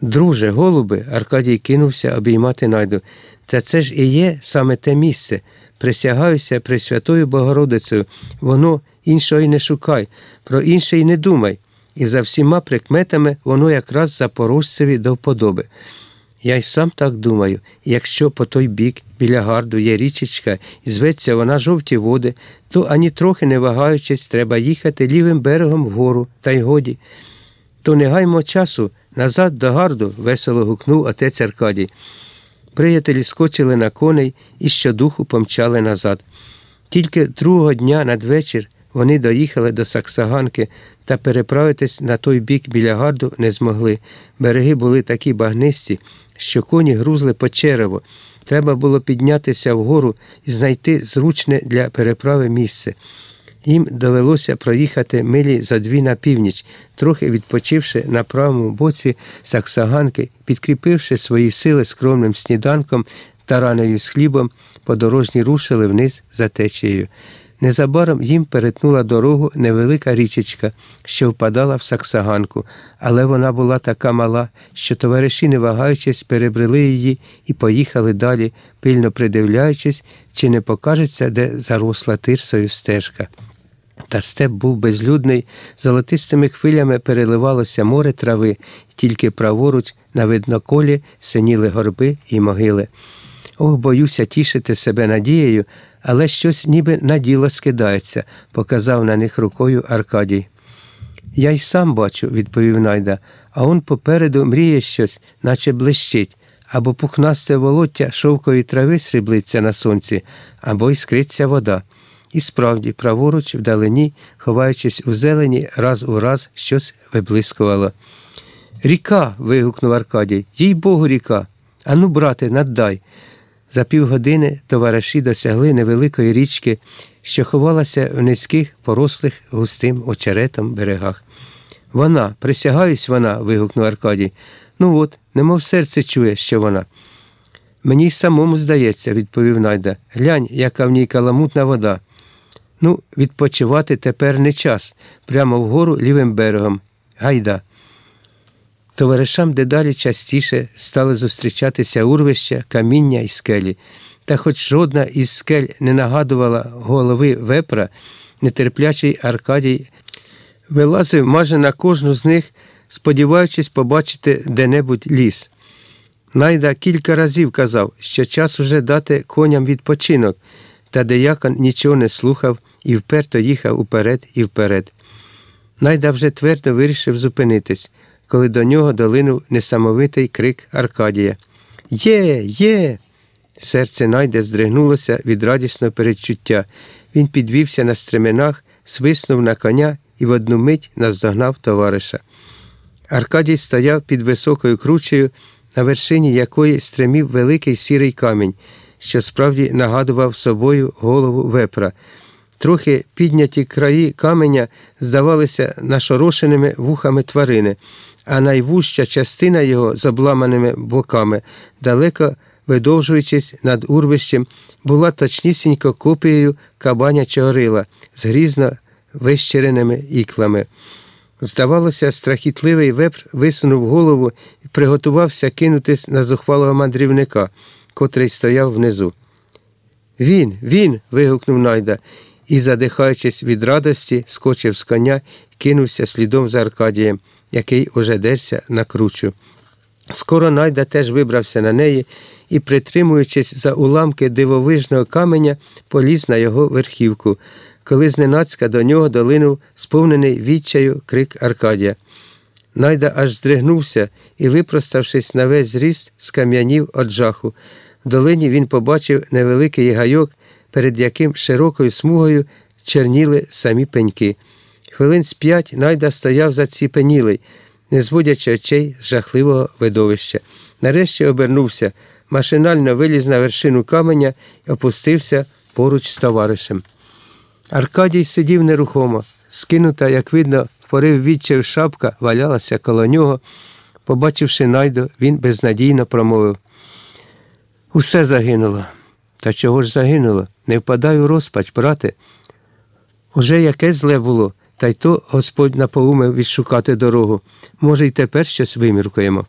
Друже, голуби, Аркадій кинувся обіймати найду. Та це ж і є саме те місце. Присягаюся Пресвятою Богородицею, воно іншого й не шукай, про інше й не думай. І за всіма прикметами воно якраз запорожцеві до вподоби. Я й сам так думаю, якщо по той бік біля гарду є річечка і зветься вона жовті води, то ані трохи не вагаючись, треба їхати лівим берегом вгору, та й годі. То не гаймо часу, назад до гарду, весело гукнув отець Аркадій. Приятелі скочили на коней і щодуху помчали назад. Тільки другого дня надвечір вони доїхали до Саксаганки та переправитись на той бік біля гарду не змогли. Береги були такі багнисті, що коні грузли по черево. Треба було піднятися вгору і знайти зручне для переправи місце. Їм довелося проїхати милі за дві на північ, трохи відпочивши на правому боці Саксаганки, підкріпивши свої сили скромним сніданком та ранею з хлібом, подорожні рушили вниз за течією. Незабаром їм перетнула дорогу невелика річечка, що впадала в Саксаганку, але вона була така мала, що товариші, не вагаючись, перебрели її і поїхали далі, пильно придивляючись, чи не покажеться, де заросла тирсою стежка. Та степ був безлюдний, золотистими хвилями переливалося море трави, тільки праворуч на видноколі синіли горби і могили. Ох, боюся тішити себе надією, але щось ніби на діло скидається, показав на них рукою Аркадій. Я й сам бачу, відповів Найда, а он попереду мріє щось, наче блищить, або пухнасте волоття шовкової трави сріблиться на сонці, або іскриться вода. І справді, праворуч, вдалині, ховаючись у зелені, раз у раз щось виблискувало. Ріка. вигукнув Аркадій. Їй Богу, ріка. Ану, брате, наддай. За півгодини товариші досягли невеликої річки, що ховалася в низьких, порослих густим очеретом берегах. Вона, присягаюсь, вона. вигукнув Аркадій. Ну от, немов серце чує, що вона. Мені й самому здається, відповів Найда. Глянь, яка в ній каламутна вода. Ну, відпочивати тепер не час, прямо вгору лівим берегом. Гайда. Товаришам дедалі частіше стали зустрічатися урвища, каміння і скелі. Та хоч жодна із скель не нагадувала голови вепра, нетерплячий Аркадій вилазив майже на кожну з них, сподіваючись побачити де-небудь ліс. Найда кілька разів казав, що час уже дати коням відпочинок, та деякон нічого не слухав і вперто їхав уперед і вперед. Найда вже твердо вирішив зупинитись, коли до нього долинув несамовитий крик Аркадія. Є, є. Серце Найде здригнулося від радісного передчуття. Він підвівся на стременах, свиснув на коня і в одну мить наздогнав товариша. Аркадій стояв під високою кручею, на вершині якої стримів великий сірий камінь, що справді нагадував собою голову вепра. Трохи підняті краї каменя здавалися нашорошеними вухами тварини, а найвужча частина його з обламаними боками, далеко видовжуючись над урвищем, була точнісінько копією кабанячого рила з грізно вищереними іклами. Здавалося, страхітливий вепр висунув голову і приготувався кинутись на зухвалого мандрівника, котрий стояв внизу. Він, він. вигукнув Найда і, задихаючись від радості, скочив з коня кинувся слідом за Аркадієм, який уже дерся на кручу. Скоро Найда теж вибрався на неї і, притримуючись за уламки дивовижного каменя, поліз на його верхівку, коли зненацька до нього долинув сповнений відчаю крик Аркадія. Найда аж здригнувся і, випроставшись на весь зріст, скам'янів од жаху. В долині він побачив невеликий гайок, перед яким широкою смугою черніли самі пеньки. Хвилин з п'ять Найда стояв заціпенілий, не зводячи очей з жахливого видовища. Нарешті обернувся, машинально виліз на вершину каменя і опустився поруч з товаришем. Аркадій сидів нерухомо, скинута, як видно, в порив відчаю шапка валялася коло нього. Побачивши найду, він безнадійно промовив. Усе загинуло. Та чого ж загинуло? Не впадай у розпач, брате. Уже яке зле було, та й то Господь напоумив відшукати дорогу. Може, й тепер щось виміркуємо.